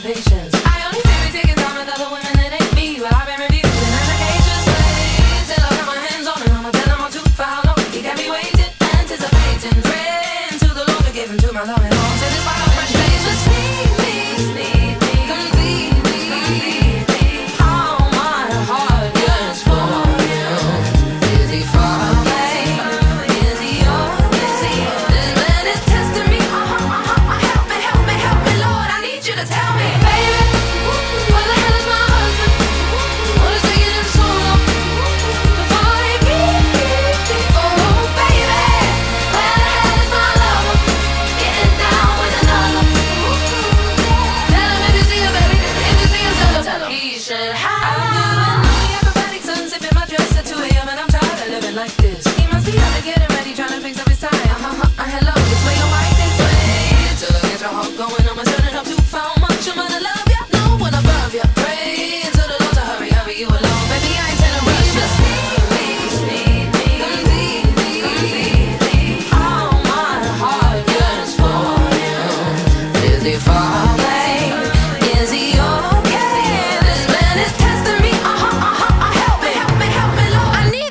patience.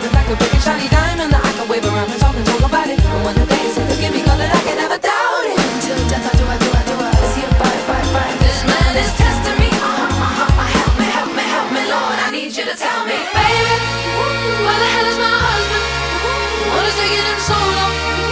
like a big shiny diamond that I can wave around and talk and talk about it. And when the day is here, give me I can never doubt it. Until I see. This man is testing me. Uh, uh, uh, help me, help me, help me, Lord. I need you to tell me, baby, where the hell is my husband? What is taking him so long